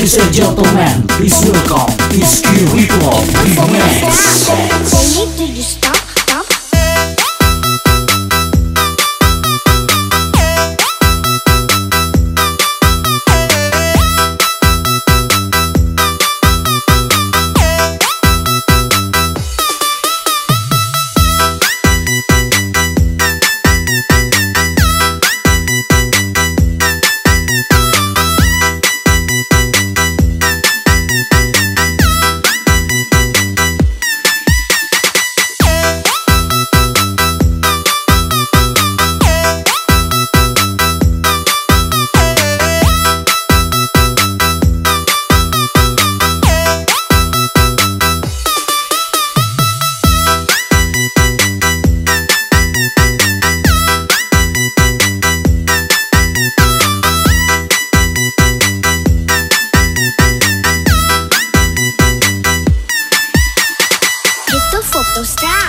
Ladies and gentlemen, please welcome this Q Hip Hop Remix. gusta.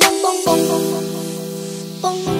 bong bong bong bong bong bong